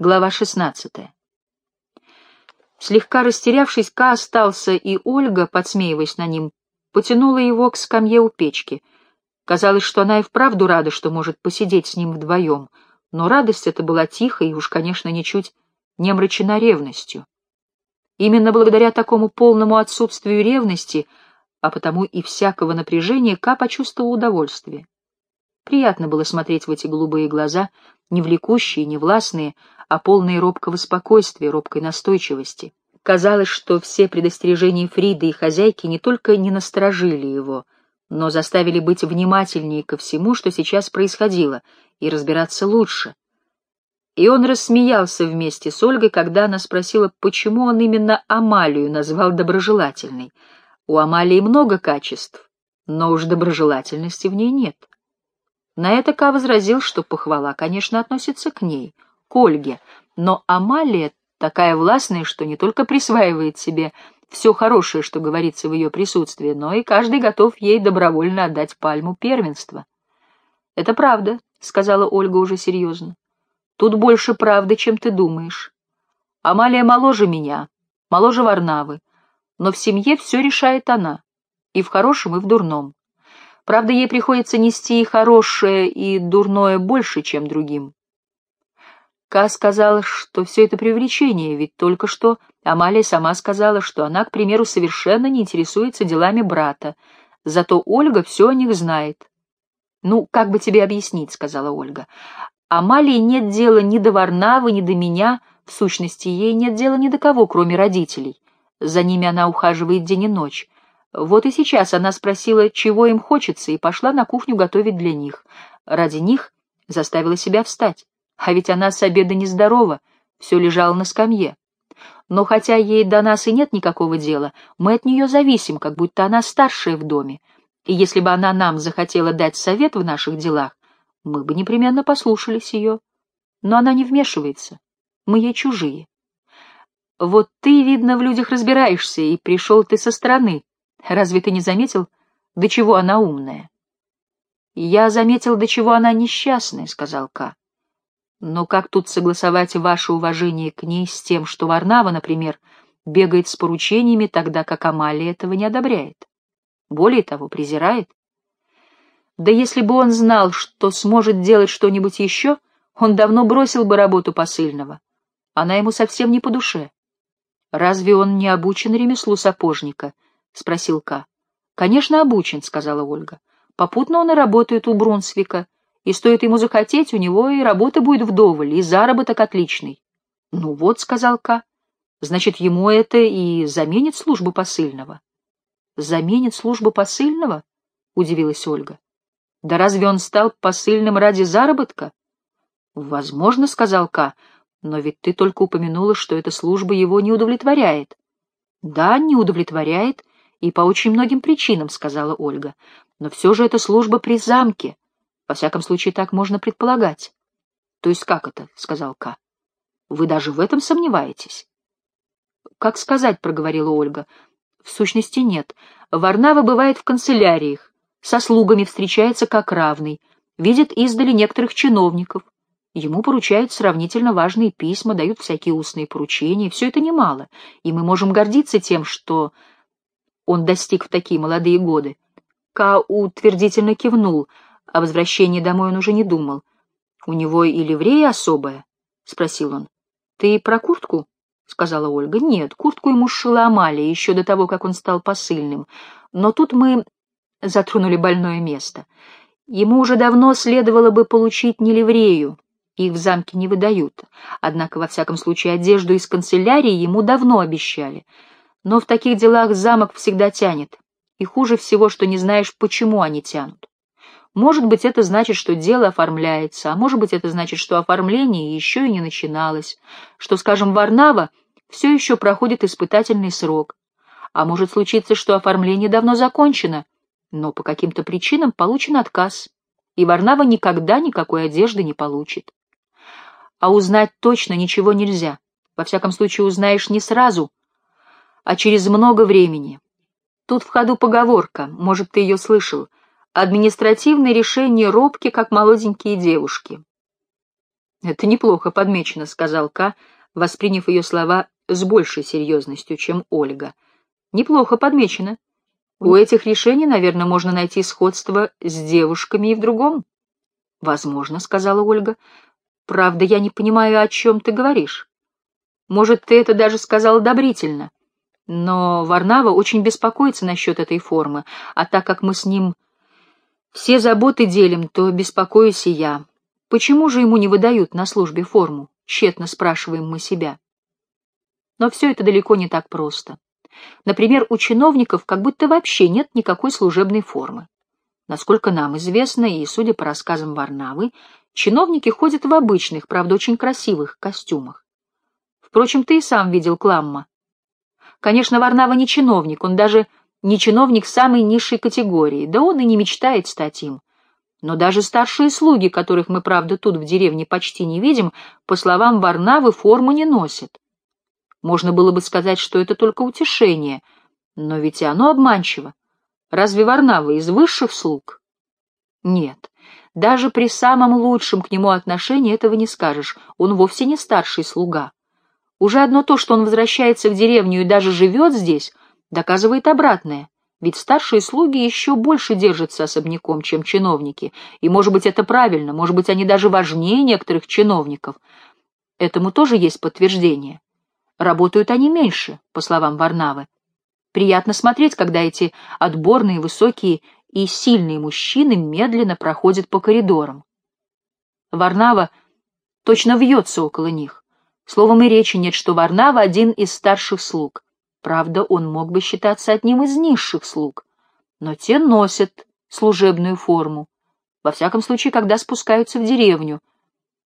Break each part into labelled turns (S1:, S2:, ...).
S1: Глава 16. Слегка растерявшись, Ка остался, и Ольга, подсмеиваясь на ним, потянула его к скамье у печки. Казалось, что она и вправду рада, что может посидеть с ним вдвоем, но радость эта была тихой и уж, конечно, ничуть не омрачена ревностью. Именно благодаря такому полному отсутствию ревности, а потому и всякого напряжения, Ка почувствовал удовольствие. Приятно было смотреть в эти голубые глаза, не влекущие, не властные, а полные робкого спокойствия, робкой настойчивости. Казалось, что все предостережения Фриды и хозяйки не только не насторожили его, но заставили быть внимательнее ко всему, что сейчас происходило, и разбираться лучше. И он рассмеялся вместе с Ольгой, когда она спросила, почему он именно Амалию назвал доброжелательной. У Амалии много качеств, но уж доброжелательности в ней нет. На это Ка возразил, что похвала, конечно, относится к ней — к Ольге, но Амалия такая властная, что не только присваивает себе все хорошее, что говорится в ее присутствии, но и каждый готов ей добровольно отдать пальму первенства. «Это правда», — сказала Ольга уже серьезно. «Тут больше правды, чем ты думаешь. Амалия моложе меня, моложе Варнавы, но в семье все решает она, и в хорошем, и в дурном. Правда, ей приходится нести и хорошее, и дурное больше, чем другим. Ка сказала, что все это преувеличение, ведь только что Амалия сама сказала, что она, к примеру, совершенно не интересуется делами брата, зато Ольга все о них знает. «Ну, как бы тебе объяснить?» — сказала Ольга. «Амалии нет дела ни до Варнавы, ни до меня, в сущности, ей нет дела ни до кого, кроме родителей. За ними она ухаживает день и ночь. Вот и сейчас она спросила, чего им хочется, и пошла на кухню готовить для них. Ради них заставила себя встать. А ведь она с обеда нездорова, все лежало на скамье. Но хотя ей до нас и нет никакого дела, мы от нее зависим, как будто она старшая в доме. И если бы она нам захотела дать совет в наших делах, мы бы непременно послушались ее. Но она не вмешивается. Мы ей чужие. Вот ты, видно, в людях разбираешься, и пришел ты со стороны. Разве ты не заметил, до чего она умная? Я заметил, до чего она несчастная, — сказал Ка. Но как тут согласовать ваше уважение к ней с тем, что Варнава, например, бегает с поручениями, тогда как Амалия этого не одобряет? Более того, презирает? Да если бы он знал, что сможет делать что-нибудь еще, он давно бросил бы работу посыльного. Она ему совсем не по душе. «Разве он не обучен ремеслу сапожника?» — спросил Ка. «Конечно, обучен», — сказала Ольга. «Попутно он и работает у Брунсвика, и стоит ему захотеть, у него и работа будет вдоволь, и заработок отличный. — Ну вот, — сказал Ка, — значит, ему это и заменит службу посыльного. — Заменит службу посыльного? — удивилась Ольга. — Да разве он стал посыльным ради заработка? — Возможно, — сказал Ка, — но ведь ты только упомянула, что эта служба его не удовлетворяет. — Да, не удовлетворяет, и по очень многим причинам, — сказала Ольга. — Но все же эта служба при замке. Во всяком случае, так можно предполагать. — То есть как это? — сказал Ка. — Вы даже в этом сомневаетесь? — Как сказать, — проговорила Ольга. — В сущности, нет. Варнава бывает в канцеляриях, со слугами встречается как равный, видит издали некоторых чиновников. Ему поручают сравнительно важные письма, дают всякие устные поручения. Все это немало, и мы можем гордиться тем, что он достиг в такие молодые годы. Ка утвердительно кивнул — о возвращении домой он уже не думал. «У него и ливрея особая?» — спросил он. «Ты про куртку?» — сказала Ольга. «Нет, куртку ему сшила Амалия еще до того, как он стал посыльным. Но тут мы затронули больное место. Ему уже давно следовало бы получить не ливрею, их в замке не выдают. Однако, во всяком случае, одежду из канцелярии ему давно обещали. Но в таких делах замок всегда тянет. И хуже всего, что не знаешь, почему они тянут. Может быть, это значит, что дело оформляется, а может быть, это значит, что оформление еще и не начиналось, что, скажем, Варнава все еще проходит испытательный срок, а может случиться, что оформление давно закончено, но по каким-то причинам получен отказ, и Варнава никогда никакой одежды не получит. А узнать точно ничего нельзя. Во всяком случае, узнаешь не сразу, а через много времени. Тут в ходу поговорка, может, ты ее слышал — Административные решения робки, как молоденькие девушки. «Это неплохо подмечено», — сказал Ка, восприняв ее слова с большей серьезностью, чем Ольга. «Неплохо подмечено. У этих решений, наверное, можно найти сходство с девушками и в другом». «Возможно», — сказала Ольга. «Правда, я не понимаю, о чем ты говоришь. Может, ты это даже сказал одобрительно. Но Варнава очень беспокоится насчет этой формы, а так как мы с ним все заботы делим, то беспокоюсь и я. Почему же ему не выдают на службе форму? Тщетно спрашиваем мы себя. Но все это далеко не так просто. Например, у чиновников как будто вообще нет никакой служебной формы. Насколько нам известно, и судя по рассказам Варнавы, чиновники ходят в обычных, правда, очень красивых костюмах. Впрочем, ты и сам видел Кламма. Конечно, Варнава не чиновник, он даже не чиновник самой низшей категории, да он и не мечтает стать им. Но даже старшие слуги, которых мы, правда, тут в деревне почти не видим, по словам Варнавы, форму не носят. Можно было бы сказать, что это только утешение, но ведь оно обманчиво. Разве Варнава из высших слуг? Нет, даже при самом лучшем к нему отношении этого не скажешь, он вовсе не старший слуга. Уже одно то, что он возвращается в деревню и даже живет здесь, доказывает обратное. Ведь старшие слуги еще больше держатся особняком, чем чиновники. И, может быть, это правильно, может быть, они даже важнее некоторых чиновников. Этому тоже есть подтверждение. Работают они меньше, по словам Варнавы. Приятно смотреть, когда эти отборные, высокие и сильные мужчины медленно проходят по коридорам. Варнава точно вьется около них. Словом, и речи нет, что Варнава один из старших слуг. Правда, он мог бы считаться одним из низших слуг, но те носят служебную форму, во всяком случае, когда спускаются в деревню,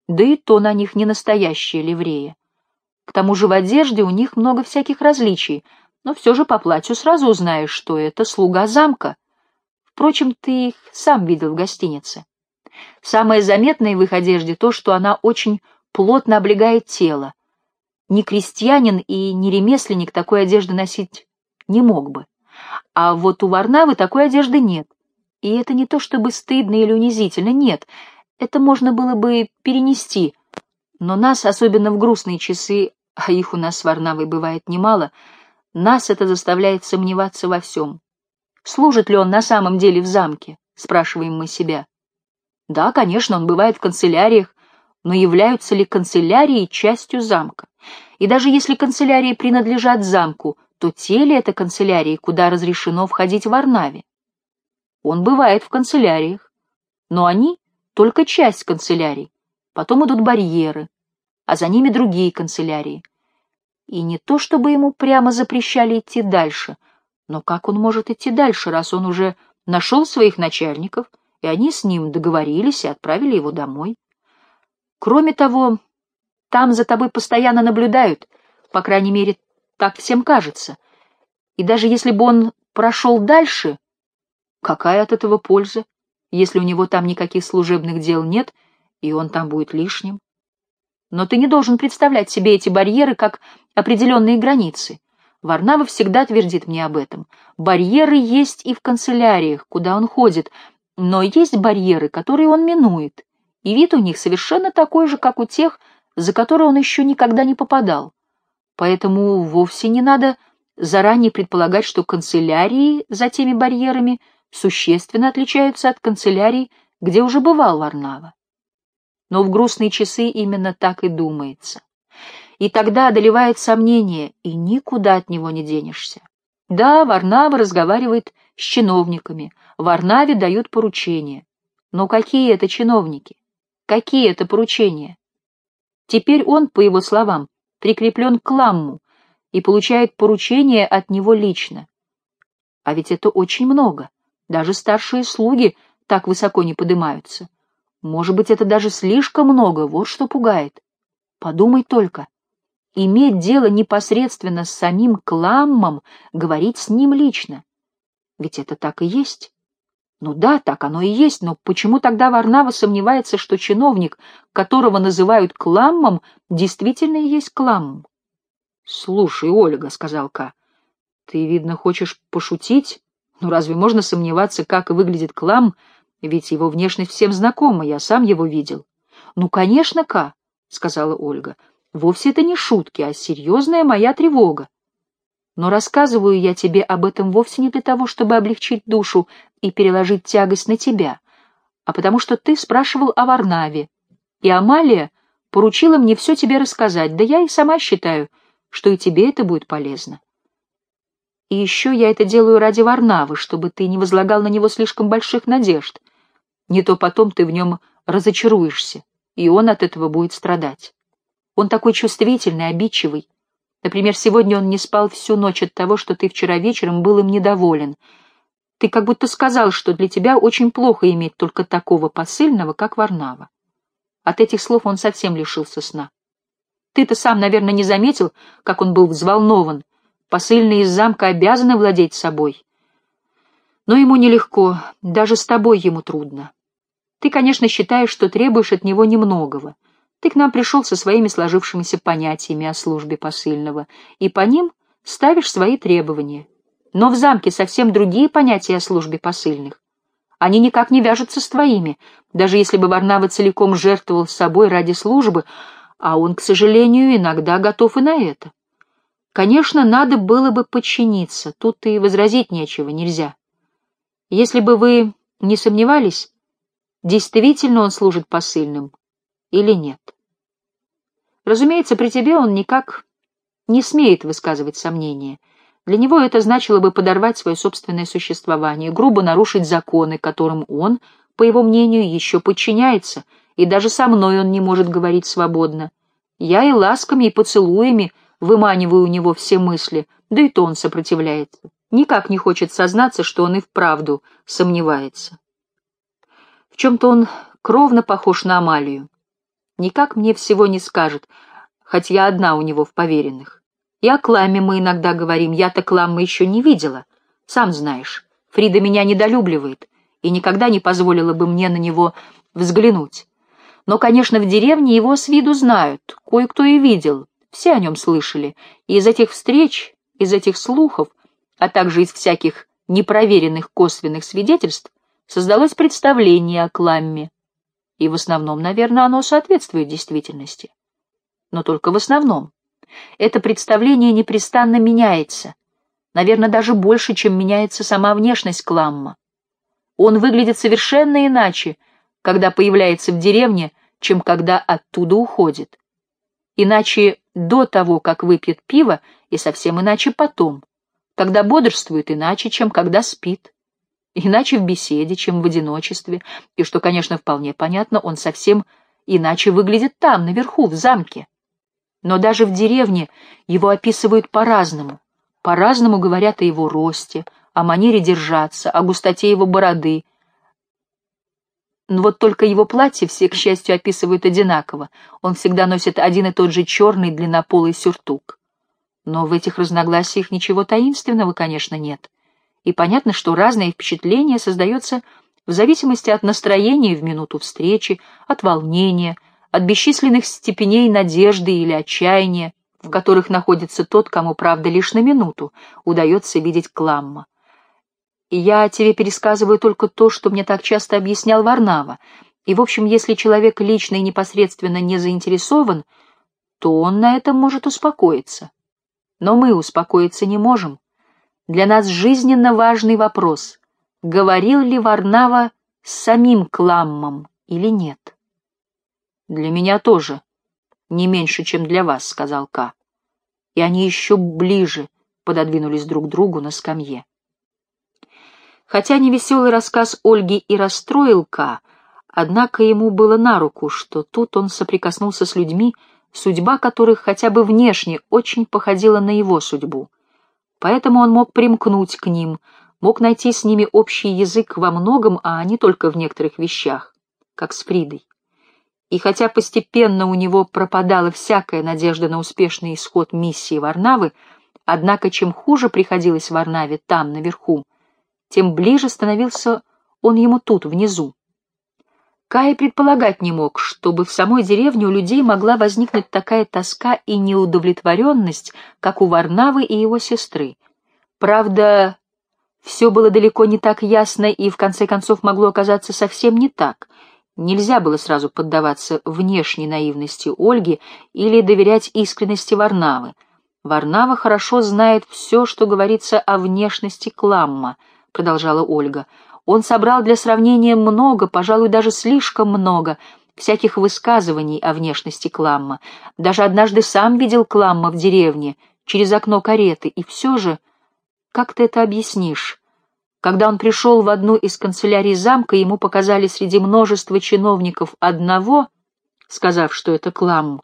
S1: да и то на них не настоящие ливреи. К тому же в одежде у них много всяких различий, но все же по платью сразу узнаешь, что это слуга замка. Впрочем, ты их сам видел в гостинице. Самое заметное в их одежде то, что она очень плотно облегает тело, ни крестьянин и ни ремесленник такой одежды носить не мог бы. А вот у Варнавы такой одежды нет. И это не то чтобы стыдно или унизительно, нет. Это можно было бы перенести. Но нас, особенно в грустные часы, а их у нас с Варнавой бывает немало, нас это заставляет сомневаться во всем. Служит ли он на самом деле в замке? Спрашиваем мы себя. Да, конечно, он бывает в канцеляриях, но являются ли канцелярии частью замка? И даже если канцелярии принадлежат замку, то те ли это канцелярии, куда разрешено входить в Арнаве? Он бывает в канцеляриях, но они только часть канцелярий. Потом идут барьеры, а за ними другие канцелярии. И не то, чтобы ему прямо запрещали идти дальше, но как он может идти дальше, раз он уже нашел своих начальников, и они с ним договорились и отправили его домой? Кроме того, там за тобой постоянно наблюдают, по крайней мере, так всем кажется. И даже если бы он прошел дальше, какая от этого польза, если у него там никаких служебных дел нет, и он там будет лишним? Но ты не должен представлять себе эти барьеры как определенные границы. Варнава всегда твердит мне об этом. Барьеры есть и в канцеляриях, куда он ходит, но есть барьеры, которые он минует, и вид у них совершенно такой же, как у тех, за который он еще никогда не попадал. Поэтому вовсе не надо заранее предполагать, что канцелярии за теми барьерами существенно отличаются от канцелярий, где уже бывал Варнава. Но в грустные часы именно так и думается. И тогда одолевает сомнение, и никуда от него не денешься. Да, Варнава разговаривает с чиновниками, Варнаве дают поручения. Но какие это чиновники? Какие это поручения? Теперь он, по его словам, прикреплен к Ламму и получает поручение от него лично. А ведь это очень много. Даже старшие слуги так высоко не поднимаются. Может быть, это даже слишком много, вот что пугает. Подумай только. Иметь дело непосредственно с самим Кламмом, говорить с ним лично. Ведь это так и есть. Ну да, так оно и есть, но почему тогда Варнава сомневается, что чиновник, которого называют Кламмом, действительно и есть Кламм? — Слушай, Ольга, — сказал Ка, — ты, видно, хочешь пошутить? Ну разве можно сомневаться, как выглядит Кламм, ведь его внешность всем знакома, я сам его видел. — Ну, конечно, Ка, сказала Ольга. «Вовсе это не шутки, а серьезная моя тревога. Но рассказываю я тебе об этом вовсе не для того, чтобы облегчить душу и переложить тягость на тебя, а потому что ты спрашивал о Варнаве, и Амалия поручила мне все тебе рассказать, да я и сама считаю, что и тебе это будет полезно. И еще я это делаю ради Варнавы, чтобы ты не возлагал на него слишком больших надежд. Не то потом ты в нем разочаруешься, и он от этого будет страдать. Он такой чувствительный, обидчивый. Например, сегодня он не спал всю ночь от того, что ты вчера вечером был им недоволен. Ты как будто сказал, что для тебя очень плохо иметь только такого посыльного, как Варнава. От этих слов он совсем лишился сна. Ты-то сам, наверное, не заметил, как он был взволнован, Посыльные из замка обязаны владеть собой. Но ему нелегко, даже с тобой ему трудно. Ты, конечно, считаешь, что требуешь от него немногого. Ты к нам пришел со своими сложившимися понятиями о службе посыльного, и по ним ставишь свои требования. Но в замке совсем другие понятия о службе посыльных. Они никак не вяжутся с твоими, даже если бы Варнава целиком жертвовал собой ради службы, а он, к сожалению, иногда готов и на это. Конечно, надо было бы подчиниться, тут и возразить нечего, нельзя. Если бы вы не сомневались, действительно он служит посыльным или нет. Разумеется, при тебе он никак не смеет высказывать сомнения. Для него это значило бы подорвать свое собственное существование, грубо нарушить законы, которым он, по его мнению, еще подчиняется, и даже со мной он не может говорить свободно. Я и ласками, и поцелуями — выманиваю у него все мысли, да и то он сопротивляется. Никак не хочет сознаться, что он и вправду сомневается. В чем-то он кровно похож на Амалию. Никак мне всего не скажет, хоть я одна у него в поверенных. И о Кламе мы иногда говорим, я-то Кламма еще не видела. Сам знаешь, Фрида меня недолюбливает и никогда не позволила бы мне на него взглянуть. Но, конечно, в деревне его с виду знают, кое-кто и видел, все о нем слышали, и из этих встреч, из этих слухов, а также из всяких непроверенных косвенных свидетельств создалось представление о Кламме. И в основном, наверное, оно соответствует действительности. Но только в основном. Это представление непрестанно меняется. Наверное, даже больше, чем меняется сама внешность Кламма. Он выглядит совершенно иначе, когда появляется в деревне, чем когда оттуда уходит. Иначе до того, как выпьет пиво, и совсем иначе потом, когда бодрствует иначе, чем когда спит, иначе в беседе, чем в одиночестве, и, что, конечно, вполне понятно, он совсем иначе выглядит там, наверху, в замке. Но даже в деревне его описывают по-разному, по-разному говорят о его росте, о манере держаться, о густоте его бороды, но вот только его платье все, к счастью, описывают одинаково. Он всегда носит один и тот же черный длиннополый сюртук. Но в этих разногласиях ничего таинственного, конечно, нет. И понятно, что разное впечатление создается в зависимости от настроения в минуту встречи, от волнения, от бесчисленных степеней надежды или отчаяния, в которых находится тот, кому, правда, лишь на минуту удается видеть Кламма. Я тебе пересказываю только то, что мне так часто объяснял Варнава. И, в общем, если человек лично и непосредственно не заинтересован, то он на этом может успокоиться. Но мы успокоиться не можем. Для нас жизненно важный вопрос — говорил ли Варнава с самим Кламмом или нет? «Для меня тоже, не меньше, чем для вас», — сказал Ка. И они еще ближе пододвинулись друг к другу на скамье. Хотя невеселый рассказ Ольги и расстроил Ка, однако ему было на руку, что тут он соприкоснулся с людьми, судьба которых хотя бы внешне очень походила на его судьбу. Поэтому он мог примкнуть к ним, мог найти с ними общий язык во многом, а не только в некоторых вещах, как с Фридой. И хотя постепенно у него пропадала всякая надежда на успешный исход миссии Варнавы, однако чем хуже приходилось Варнаве там, наверху, тем ближе становился он ему тут, внизу. Кай предполагать не мог, чтобы в самой деревне у людей могла возникнуть такая тоска и неудовлетворенность, как у Варнавы и его сестры. Правда, все было далеко не так ясно и в конце концов могло оказаться совсем не так, Нельзя было сразу поддаваться внешней наивности Ольги или доверять искренности Варнавы. Варнава хорошо знает все, что говорится о внешности Кламма, продолжала Ольга. Он собрал для сравнения много, пожалуй, даже слишком много, всяких высказываний о внешности Кламма. Даже однажды сам видел Кламма в деревне, через окно кареты, и все же... Как ты это объяснишь? Когда он пришел в одну из канцелярий замка, ему показали среди множества чиновников одного, сказав, что это Клам,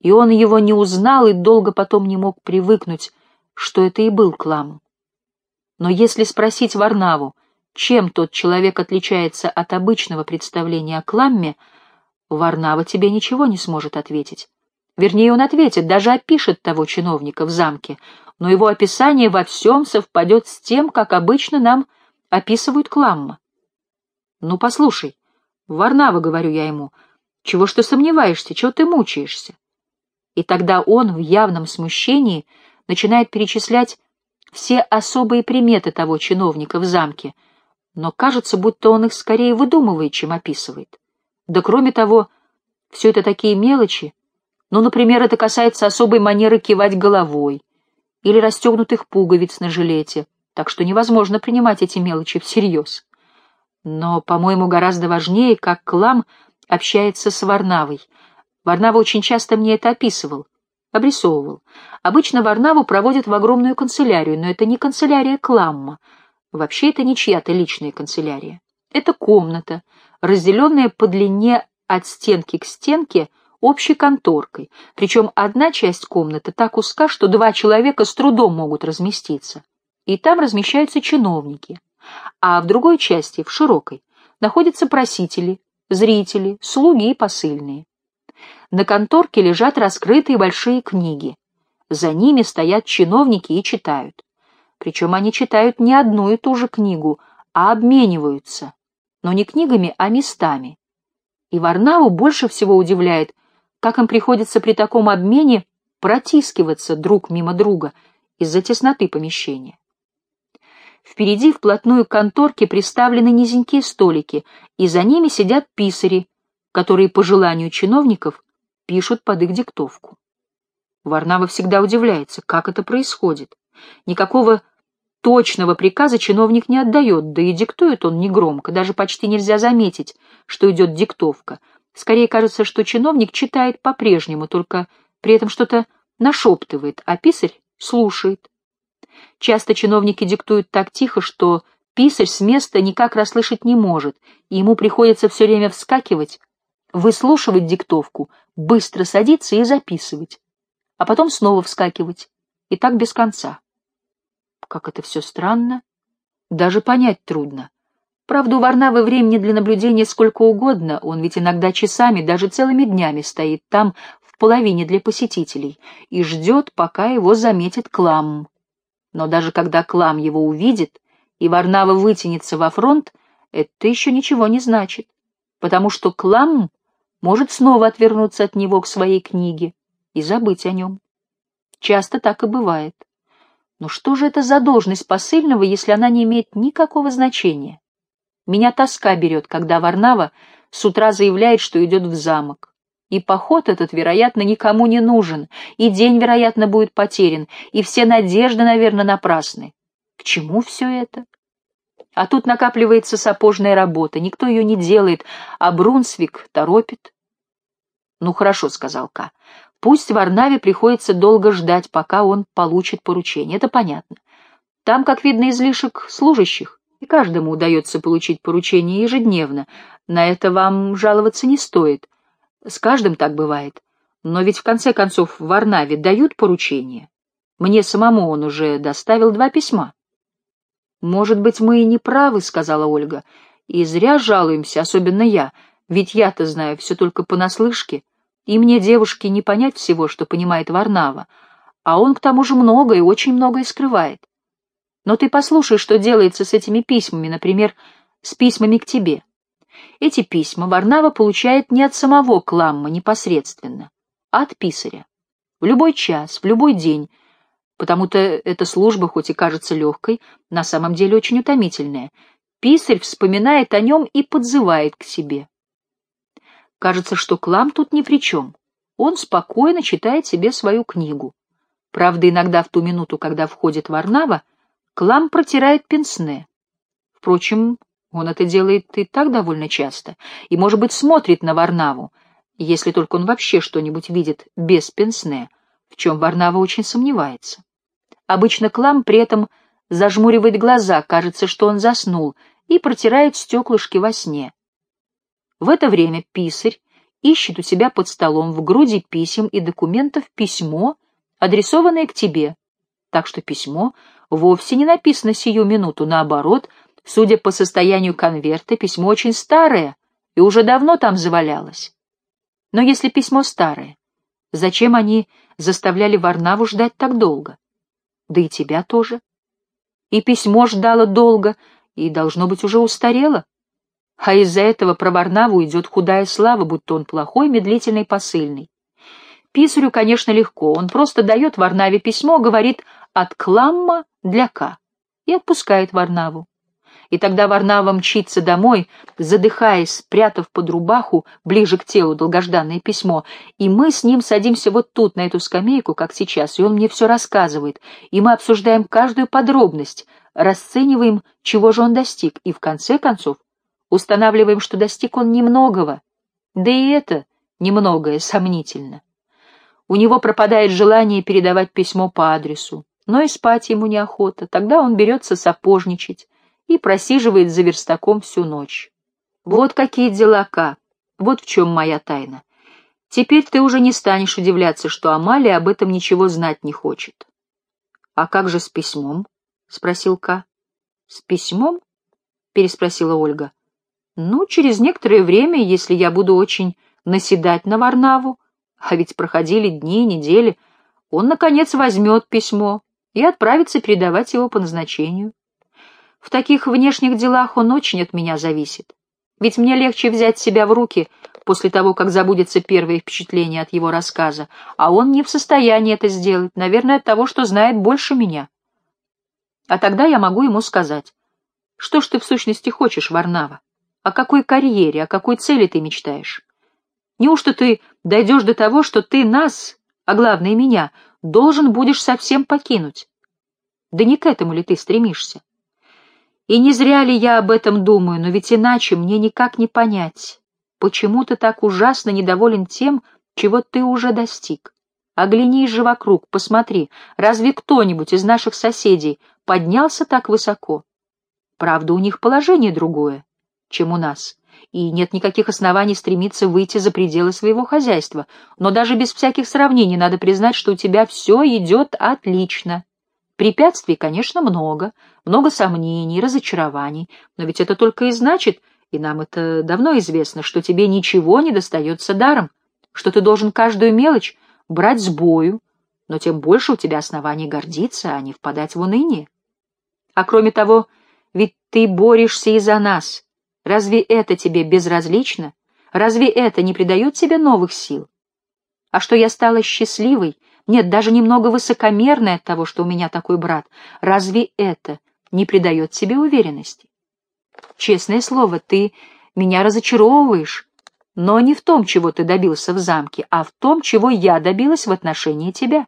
S1: и он его не узнал и долго потом не мог привыкнуть, что это и был Клам. Но если спросить Варнаву, чем тот человек отличается от обычного представления о Кламме, Варнава тебе ничего не сможет ответить. Вернее, он ответит, даже опишет того чиновника в замке, но его описание во всем совпадет с тем, как обычно нам описывают Кламма. Ну, послушай, Варнава, говорю я ему, чего ж ты сомневаешься, чего ты мучаешься? И тогда он в явном смущении начинает перечислять все особые приметы того чиновника в замке, но кажется, будто он их скорее выдумывает, чем описывает. Да кроме того, все это такие мелочи, ну, например, это касается особой манеры кивать головой или расстегнутых пуговиц на жилете, так что невозможно принимать эти мелочи всерьез. Но, по-моему, гораздо важнее, как Клам общается с Варнавой. Варнава очень часто мне это описывал, обрисовывал. Обычно Варнаву проводят в огромную канцелярию, но это не канцелярия Кламма. Вообще это не чья-то личная канцелярия. Это комната, разделенная по длине от стенки к стенке — общей конторкой, причем одна часть комнаты так узка, что два человека с трудом могут разместиться. И там размещаются чиновники. А в другой части, в широкой, находятся просители, зрители, слуги и посыльные. На конторке лежат раскрытые большие книги. За ними стоят чиновники и читают. Причем они читают не одну и ту же книгу, а обмениваются. Но не книгами, а местами. И Варнау больше всего удивляет, как им приходится при таком обмене протискиваться друг мимо друга из-за тесноты помещения. Впереди вплотную к конторке приставлены низенькие столики, и за ними сидят писари, которые по желанию чиновников пишут под их диктовку. Варнава всегда удивляется, как это происходит. Никакого точного приказа чиновник не отдает, да и диктует он негромко, даже почти нельзя заметить, что идет диктовка — Скорее кажется, что чиновник читает по-прежнему, только при этом что-то нашептывает, а писарь слушает. Часто чиновники диктуют так тихо, что писарь с места никак расслышать не может, и ему приходится все время вскакивать, выслушивать диктовку, быстро садиться и записывать, а потом снова вскакивать, и так без конца. Как это все странно, даже понять трудно. Правда, у Варнавы времени для наблюдения сколько угодно, он ведь иногда часами, даже целыми днями стоит там, в половине для посетителей, и ждет, пока его заметит Клам. Но даже когда Клам его увидит, и Варнава вытянется во фронт, это еще ничего не значит, потому что Клам может снова отвернуться от него к своей книге и забыть о нем. Часто так и бывает. Но что же это за должность посыльного, если она не имеет никакого значения? Меня тоска берет, когда Варнава с утра заявляет, что идет в замок. И поход этот, вероятно, никому не нужен, и день, вероятно, будет потерян, и все надежды, наверное, напрасны. К чему все это? А тут накапливается сапожная работа, никто ее не делает, а Брунсвик торопит. «Ну хорошо», — сказал Ка. «Пусть Варнаве приходится долго ждать, пока он получит поручение, это понятно. Там, как видно, излишек служащих и каждому удается получить поручение ежедневно. На это вам жаловаться не стоит. С каждым так бывает. Но ведь в конце концов в Варнаве дают поручение. Мне самому он уже доставил два письма. «Может быть, мы и не правы», — сказала Ольга. «И зря жалуемся, особенно я, ведь я-то знаю все только понаслышке, и мне, девушке, не понять всего, что понимает Варнава, а он к тому же многое, очень многое скрывает. Но ты послушай, что делается с этими письмами, например, с письмами к тебе. Эти письма Варнава получает не от самого Кламма непосредственно, а от писаря. В любой час, в любой день, потому-то эта служба, хоть и кажется легкой, на самом деле очень утомительная. Писарь вспоминает о нем и подзывает к себе. Кажется, что Клам тут ни при чем. Он спокойно читает себе свою книгу. Правда, иногда в ту минуту, когда входит Варнава, Клам протирает пенсне. Впрочем, он это делает и так довольно часто, и, может быть, смотрит на Варнаву, если только он вообще что-нибудь видит без пенсне, в чем Варнава очень сомневается. Обычно Клам при этом зажмуривает глаза, кажется, что он заснул, и протирает стеклышки во сне. В это время писарь ищет у себя под столом в груди писем и документов письмо, адресованное к тебе, так что письмо вовсе не написано сию минуту, наоборот, судя по состоянию конверта, письмо очень старое и уже давно там завалялось. Но если письмо старое, зачем они заставляли Варнаву ждать так долго? Да и тебя тоже. И письмо ждало долго, и, должно быть, уже устарело. А из-за этого про Варнаву идет худая слава, будто он плохой, медлительный, посыльный. Писарю, конечно, легко. Он просто дает Варнаве письмо, говорит «от Кламма для К» и отпускает Варнаву. И тогда Варнава мчится домой, задыхаясь, спрятав под рубаху ближе к телу долгожданное письмо, и мы с ним садимся вот тут, на эту скамейку, как сейчас, и он мне все рассказывает, и мы обсуждаем каждую подробность, расцениваем, чего же он достиг, и в конце концов устанавливаем, что достиг он немногого, да и это немногое сомнительно. У него пропадает желание передавать письмо по адресу, но и спать ему неохота, тогда он берется сапожничать и просиживает за верстаком всю ночь. Вот какие дела, Ка, вот в чем моя тайна. Теперь ты уже не станешь удивляться, что Амалия об этом ничего знать не хочет. — А как же с письмом? — спросил Ка. — С письмом? — переспросила Ольга. — Ну, через некоторое время, если я буду очень наседать на Варнаву, а ведь проходили дни, недели, он, наконец, возьмет письмо и отправится передавать его по назначению. В таких внешних делах он очень от меня зависит. Ведь мне легче взять себя в руки после того, как забудется первое впечатление от его рассказа, а он не в состоянии это сделать, наверное, от того, что знает больше меня. А тогда я могу ему сказать, что ж ты в сущности хочешь, Варнава? О какой карьере, о какой цели ты мечтаешь? Неужто ты дойдешь до того, что ты нас, а главное меня, должен будешь совсем покинуть? Да не к этому ли ты стремишься? И не зря ли я об этом думаю, но ведь иначе мне никак не понять, почему ты так ужасно недоволен тем, чего ты уже достиг. Оглянись же вокруг, посмотри, разве кто-нибудь из наших соседей поднялся так высоко? Правда, у них положение другое, чем у нас, и нет никаких оснований стремиться выйти за пределы своего хозяйства, но даже без всяких сравнений надо признать, что у тебя все идет отлично. Препятствий, конечно, много, много сомнений, разочарований, но ведь это только и значит, и нам это давно известно, что тебе ничего не достается даром, что ты должен каждую мелочь брать с бою, но тем больше у тебя оснований гордиться, а не впадать в уныние. А кроме того, ведь ты борешься и за нас. Разве это тебе безразлично? Разве это не придает тебе новых сил? А что я стала счастливой, нет, даже немного высокомерной от того, что у меня такой брат, разве это не придает тебе уверенности? Честное слово, ты меня разочаровываешь, но не в том, чего ты добился в замке, а в том, чего я добилась в отношении тебя.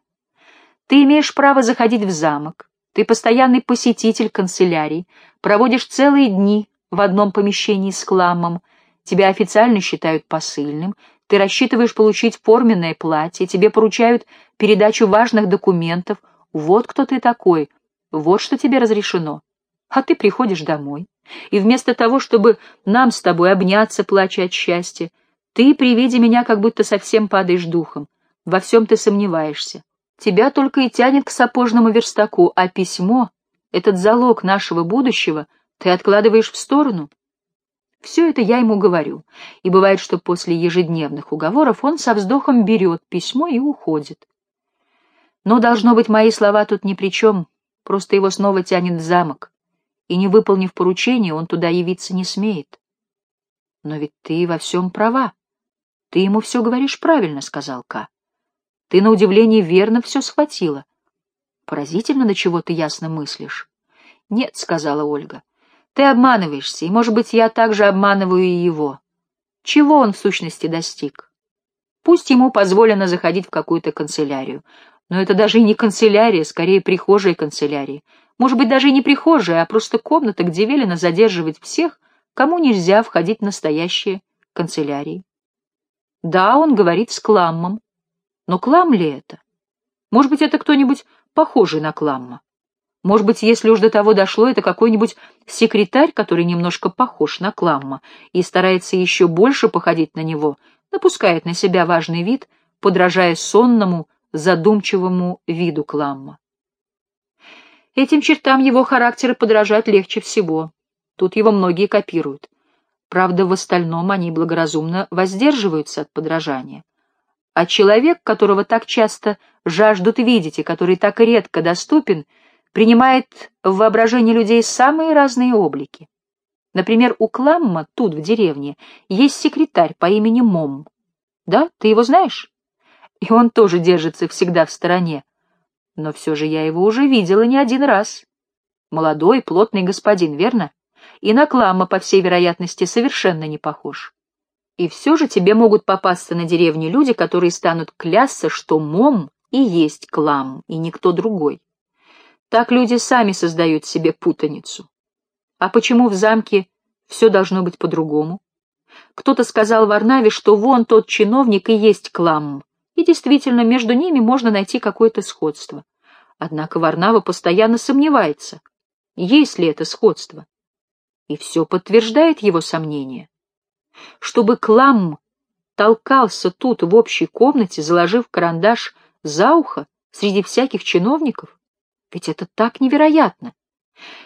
S1: Ты имеешь право заходить в замок, ты постоянный посетитель канцелярий, проводишь целые дни в одном помещении с кламом, тебя официально считают посыльным, ты рассчитываешь получить форменное платье, тебе поручают передачу важных документов. Вот кто ты такой, вот что тебе разрешено. А ты приходишь домой, и вместо того, чтобы нам с тобой обняться, плача от счастья, ты при виде меня как будто совсем падаешь духом, во всем ты сомневаешься. Тебя только и тянет к сапожному верстаку, а письмо, этот залог нашего будущего, ты откладываешь в сторону. Все это я ему говорю, и бывает, что после ежедневных уговоров он со вздохом берет письмо и уходит. Но, должно быть, мои слова тут ни при чем, просто его снова тянет в замок, и, не выполнив поручение, он туда явиться не смеет. Но ведь ты во всем права. Ты ему все говоришь правильно, — сказал Ка. Ты, на удивление, верно все схватила. Поразительно, до чего ты ясно мыслишь. Нет, — сказала Ольга. Ты обманываешься, и, может быть, я также обманываю и его. Чего он в сущности достиг? Пусть ему позволено заходить в какую-то канцелярию. Но это даже и не канцелярия, скорее прихожая канцелярии. Может быть, даже и не прихожая, а просто комната, где велено задерживать всех, кому нельзя входить в настоящие канцелярии. Да, он говорит с Кламмом. Но Клам ли это? Может быть, это кто-нибудь похожий на Кламма? Может быть, если уж до того дошло, это какой-нибудь секретарь, который немножко похож на Кламма и старается еще больше походить на него, напускает на себя важный вид, подражая сонному, задумчивому виду Кламма. Этим чертам его характера подражать легче всего. Тут его многие копируют. Правда, в остальном они благоразумно воздерживаются от подражания. А человек, которого так часто жаждут видеть и который так редко доступен, принимает в воображении людей самые разные облики. Например, у Кламма тут, в деревне, есть секретарь по имени Мом. Да, ты его знаешь? И он тоже держится всегда в стороне. Но все же я его уже видела не один раз. Молодой, плотный господин, верно? И на Кламма, по всей вероятности, совершенно не похож. И все же тебе могут попасться на деревне люди, которые станут клясться, что Мом и есть Клам, и никто другой. Так люди сами создают себе путаницу. А почему в замке все должно быть по-другому? Кто-то сказал Варнаве, что вон тот чиновник и есть Кламм, и действительно между ними можно найти какое-то сходство. Однако Варнава постоянно сомневается, есть ли это сходство. И все подтверждает его сомнение. Чтобы Кламм толкался тут в общей комнате, заложив карандаш за ухо среди всяких чиновников, ведь это так невероятно.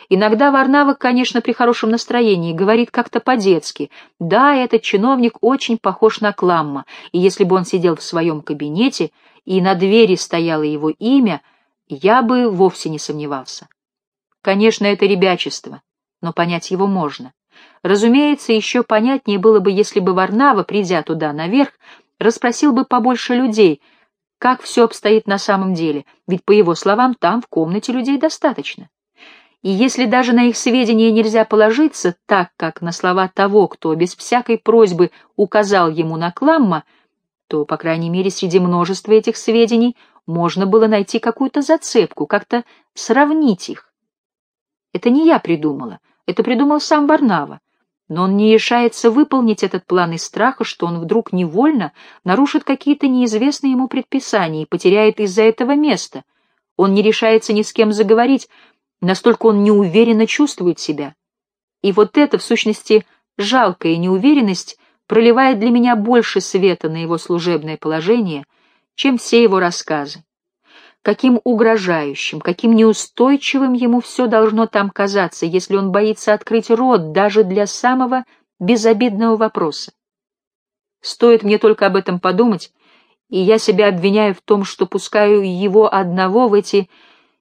S1: Иногда Варнава, конечно, при хорошем настроении, говорит как-то по-детски. Да, этот чиновник очень похож на Кламма, и если бы он сидел в своем кабинете, и на двери стояло его имя, я бы вовсе не сомневался. Конечно, это ребячество, но понять его можно. Разумеется, еще понятнее было бы, если бы Варнава, придя туда наверх, расспросил бы побольше людей, как все обстоит на самом деле, ведь, по его словам, там в комнате людей достаточно. И если даже на их сведения нельзя положиться, так как на слова того, кто без всякой просьбы указал ему на Кламма, то, по крайней мере, среди множества этих сведений можно было найти какую-то зацепку, как-то сравнить их. Это не я придумала, это придумал сам Варнава, но он не решается выполнить этот план из страха, что он вдруг невольно нарушит какие-то неизвестные ему предписания и потеряет из-за этого место. Он не решается ни с кем заговорить, Настолько он неуверенно чувствует себя. И вот эта, в сущности, жалкая неуверенность проливает для меня больше света на его служебное положение, чем все его рассказы. Каким угрожающим, каким неустойчивым ему все должно там казаться, если он боится открыть рот даже для самого безобидного вопроса. Стоит мне только об этом подумать, и я себя обвиняю в том, что пускаю его одного в эти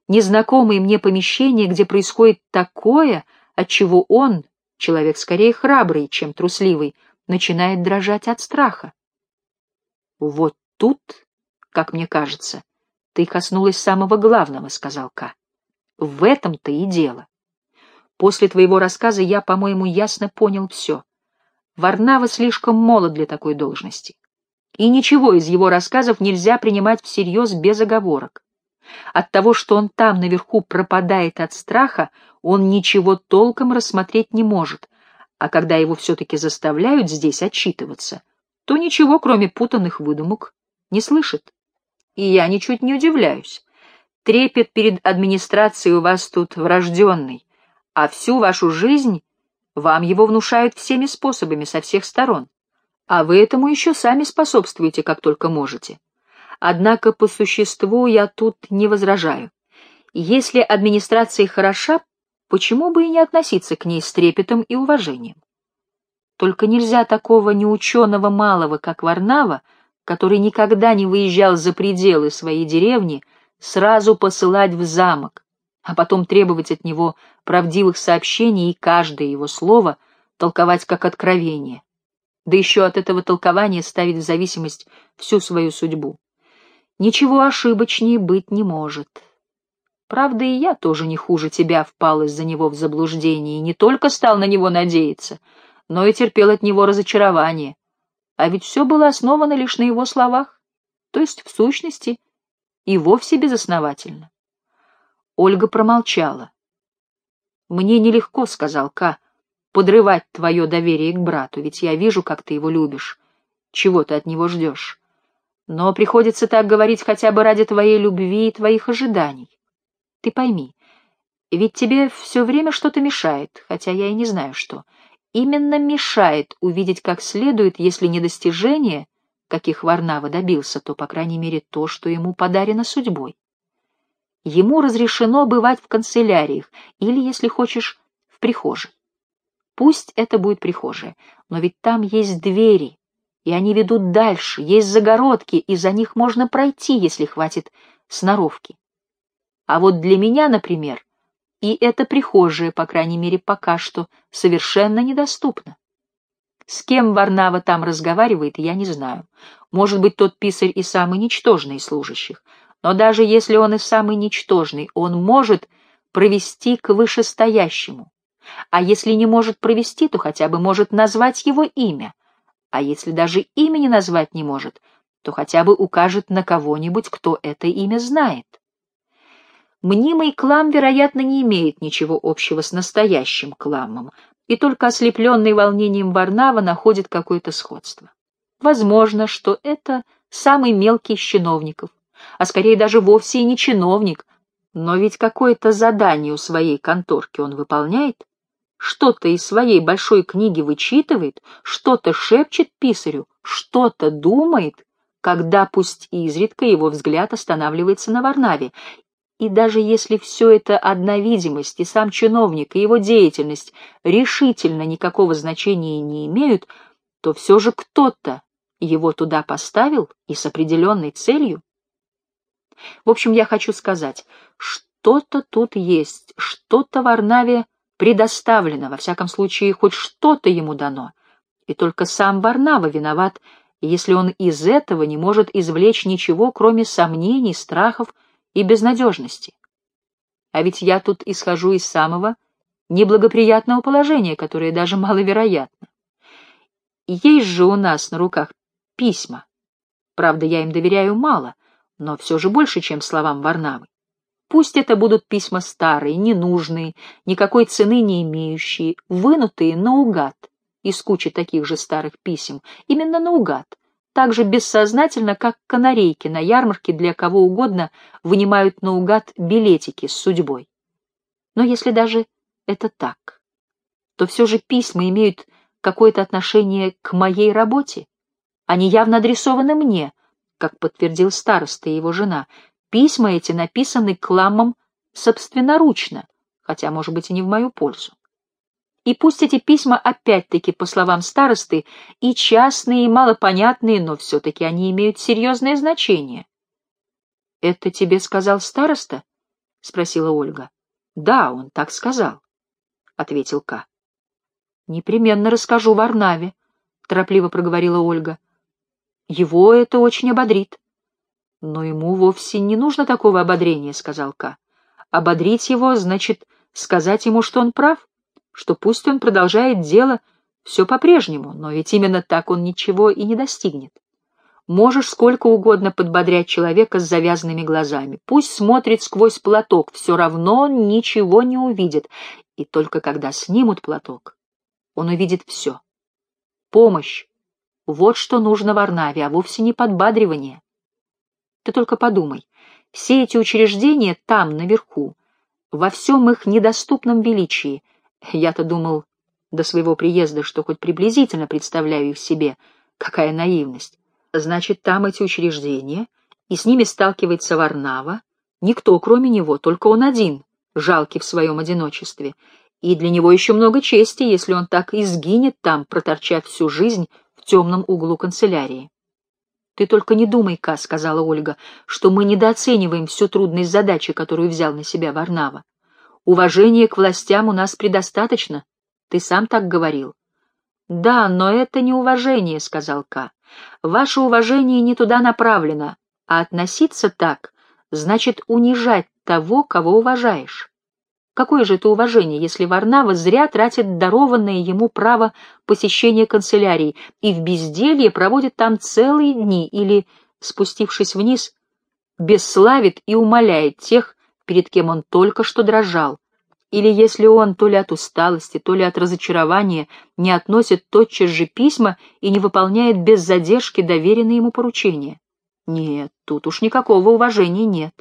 S1: незнакомые мне помещения, где происходит такое, от чего он, человек скорее храбрый, чем трусливый, начинает дрожать от страха. «Вот тут, как мне кажется, ты коснулась самого главного», — сказал Ка. «В этом-то и дело. После твоего рассказа я, по-моему, ясно понял все. Варнава слишком молод для такой должности. И ничего из его рассказов нельзя принимать всерьез без оговорок. От того, что он там наверху пропадает от страха, он ничего толком рассмотреть не может, а когда его все-таки заставляют здесь отчитываться, то ничего, кроме путанных выдумок, не слышит. И я ничуть не удивляюсь. Трепет перед администрацией у вас тут врожденный, а всю вашу жизнь вам его внушают всеми способами со всех сторон. А вы этому еще сами способствуете, как только можете. Однако по существу я тут не возражаю. Если администрация хороша, почему бы и не относиться к ней с трепетом и уважением? Только нельзя такого неученого малого, как Варнава, который никогда не выезжал за пределы своей деревни, сразу посылать в замок, а потом требовать от него правдивых сообщений и каждое его слово толковать как откровение, да еще от этого толкования ставить в зависимость всю свою судьбу. Ничего ошибочнее быть не может. Правда, и я тоже не хуже тебя впал из-за него в заблуждение и не только стал на него надеяться, но и терпел от него разочарование. А ведь все было основано лишь на его словах, то есть, в сущности, и вовсе безосновательно. Ольга промолчала. «Мне нелегко», — сказал Ка, — «подрывать твое доверие к брату, ведь я вижу, как ты его любишь. Чего ты от него ждешь? Но приходится так говорить хотя бы ради твоей любви и твоих ожиданий. Ты пойми, ведь тебе все время что-то мешает, хотя я и не знаю что. Именно мешает увидеть как следует, если не достижение, каких Варнава добился, то, по крайней мере, то, что ему подарено судьбой. Ему разрешено бывать в канцеляриях или, если хочешь, в прихожей. Пусть это будет прихожая, но ведь там есть двери, и они ведут дальше, есть загородки, и за них можно пройти, если хватит сноровки. А вот для меня, например, и эта прихожая, по крайней мере, пока что, совершенно недоступна. С кем Варнава там разговаривает, я не знаю. Может быть, тот писарь и самый ничтожный из служащих, но даже если он и самый ничтожный, он может провести к вышестоящему. А если не может провести, то хотя бы может назвать его имя. А если даже имени назвать не может, то хотя бы укажет на кого-нибудь, кто это имя знает. Мнимый клам, вероятно, не имеет ничего общего с настоящим кламом, и только ослепленный волнением Варнава находит какое-то сходство. Возможно, что это самый мелкий из чиновников, а скорее даже вовсе и не чиновник, но ведь какое-то задание у своей конторки он выполняет, что-то из своей большой книги вычитывает, что-то шепчет писарю, что-то думает, когда пусть изредка его взгляд останавливается на Варнаве, и даже если все это одна видимость, и сам чиновник, и его деятельность решительно никакого значения не имеют, то все же кто-то его туда поставил и с определенной целью. В общем, я хочу сказать, что-то тут есть, что-то в Арнаве предоставлено, во всяком случае, хоть что-то ему дано. И только сам Варнава виноват, если он из этого не может извлечь ничего, кроме сомнений, страхов и безнадежности. А ведь я тут исхожу из самого неблагоприятного положения, которое даже маловероятно. Есть же у нас на руках письма. Правда, я им доверяю мало, но все же больше, чем словам Варнавы. Пусть это будут письма старые, ненужные, никакой цены не имеющие, вынутые наугад из кучи таких же старых писем, именно наугад, так же бессознательно, как канарейки на ярмарке для кого угодно вынимают наугад билетики с судьбой. Но если даже это так, то все же письма имеют какое-то отношение к моей работе. Они явно адресованы мне, как подтвердил староста и его жена. Письма эти написаны кламом собственноручно, хотя, может быть, и не в мою пользу. И пусть эти письма, опять-таки, по словам старосты, и частные, и малопонятные, но все-таки они имеют серьезное значение. — Это тебе сказал староста? — спросила Ольга. — Да, он так сказал, — ответил Ка. — Непременно расскажу Варнаве, — торопливо проговорила Ольга. — Его это очень ободрит. — Но ему вовсе не нужно такого ободрения, — сказал Ка. — Ободрить его значит сказать ему, что он прав что пусть он продолжает дело все по-прежнему, но ведь именно так он ничего и не достигнет. Можешь сколько угодно подбодрять человека с завязанными глазами. Пусть смотрит сквозь платок, все равно он ничего не увидит. И только когда снимут платок, он увидит все. Помощь. Вот что нужно Варнаве, а вовсе не подбадривание. Ты только подумай. Все эти учреждения там, наверху, во всем их недоступном величии, я-то думал до своего приезда, что хоть приблизительно представляю их себе. Какая наивность. Значит, там эти учреждения, и с ними сталкивается Варнава. Никто, кроме него, только он один, жалкий в своем одиночестве. И для него еще много чести, если он так и сгинет там, проторчав всю жизнь в темном углу канцелярии. «Ты только не думай, Ка», — сказала Ольга, — «что мы недооцениваем всю трудность задачи, которую взял на себя Варнава. Уважения к властям у нас предостаточно. Ты сам так говорил. Да, но это не уважение, сказал К. Ваше уважение не туда направлено, а относиться так значит унижать того, кого уважаешь. Какое же это уважение, если Варнава зря тратит дарованное ему право посещения канцелярии и в безделье проводит там целые дни или, спустившись вниз, бесславит и умоляет тех, перед кем он только что дрожал, или если он то ли от усталости, то ли от разочарования не относит тотчас же письма и не выполняет без задержки доверенные ему поручения. Нет, тут уж никакого уважения нет.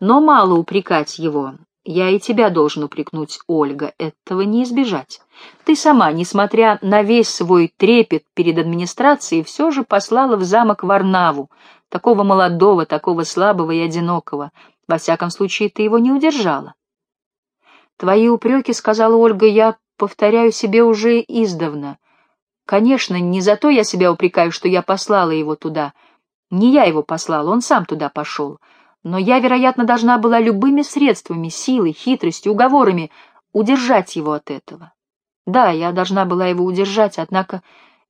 S1: Но мало упрекать его, я и тебя должен упрекнуть, Ольга, этого не избежать. Ты сама, несмотря на весь свой трепет перед администрацией, все же послала в замок Варнаву, такого молодого, такого слабого и одинокого. Во всяком случае, ты его не удержала. Твои упреки, — сказала Ольга, — я повторяю себе уже издавна. Конечно, не за то я себя упрекаю, что я послала его туда. Не я его послал, он сам туда пошел но я, вероятно, должна была любыми средствами, силой, хитростью, уговорами удержать его от этого. Да, я должна была его удержать, однако,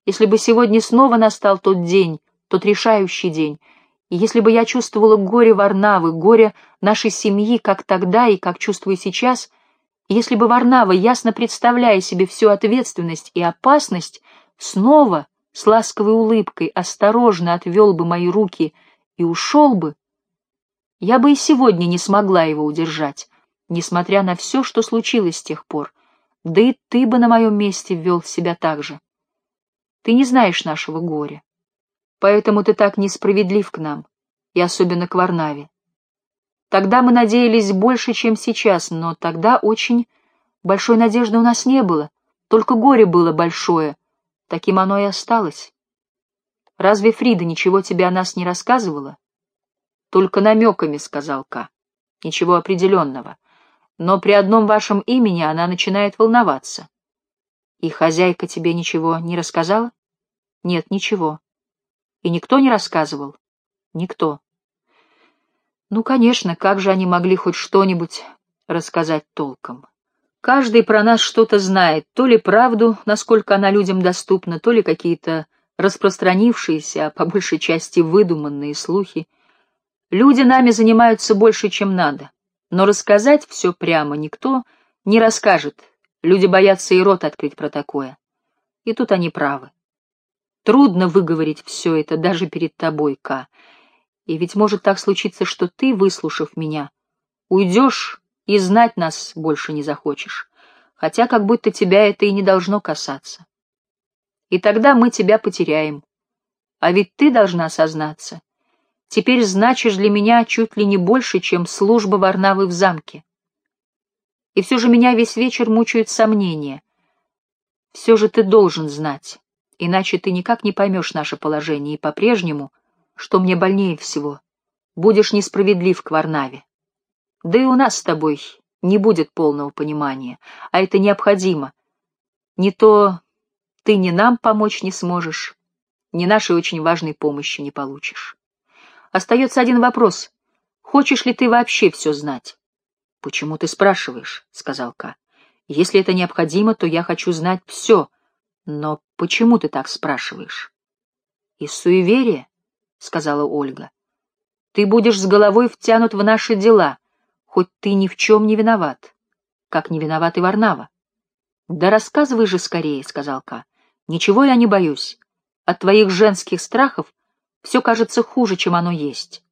S1: если бы сегодня снова настал тот день, тот решающий день, и если бы я чувствовала горе Варнавы, горе нашей семьи, как тогда и как чувствую сейчас, если бы Варнава, ясно представляя себе всю ответственность и опасность, снова с ласковой улыбкой осторожно отвел бы мои руки и ушел бы, я бы и сегодня не смогла его удержать, несмотря на все, что случилось с тех пор. Да и ты бы на моем месте ввел себя так же. Ты не знаешь нашего горя. Поэтому ты так несправедлив к нам, и особенно к Варнаве. Тогда мы надеялись больше, чем сейчас, но тогда очень большой надежды у нас не было, только горе было большое, таким оно и осталось. Разве Фрида ничего тебе о нас не рассказывала? Только намеками, — сказал Ка. Ничего определенного. Но при одном вашем имени она начинает волноваться. И хозяйка тебе ничего не рассказала? Нет, ничего. И никто не рассказывал? Никто. Ну, конечно, как же они могли хоть что-нибудь рассказать толком? Каждый про нас что-то знает, то ли правду, насколько она людям доступна, то ли какие-то распространившиеся, а по большей части выдуманные слухи. Люди нами занимаются больше, чем надо, но рассказать все прямо никто не расскажет. Люди боятся и рот открыть про такое. И тут они правы. Трудно выговорить все это даже перед тобой, Ка. И ведь может так случиться, что ты, выслушав меня, уйдешь и знать нас больше не захочешь, хотя как будто тебя это и не должно касаться. И тогда мы тебя потеряем. А ведь ты должна осознаться, теперь значишь для меня чуть ли не больше, чем служба Варнавы в замке. И все же меня весь вечер мучают сомнения. Все же ты должен знать, иначе ты никак не поймешь наше положение, и по-прежнему, что мне больнее всего, будешь несправедлив к Варнаве. Да и у нас с тобой не будет полного понимания, а это необходимо. Не то ты ни нам помочь не сможешь, ни нашей очень важной помощи не получишь. Остается один вопрос. Хочешь ли ты вообще все знать? — Почему ты спрашиваешь? — сказал Ка. — Если это необходимо, то я хочу знать все. Но почему ты так спрашиваешь? — Из суеверия, — сказала Ольга. — Ты будешь с головой втянут в наши дела, хоть ты ни в чем не виноват. Как не виноват и Варнава. — Да рассказывай же скорее, — сказал Ка. — Ничего я не боюсь. От твоих женских страхов все кажется хуже, чем оно есть.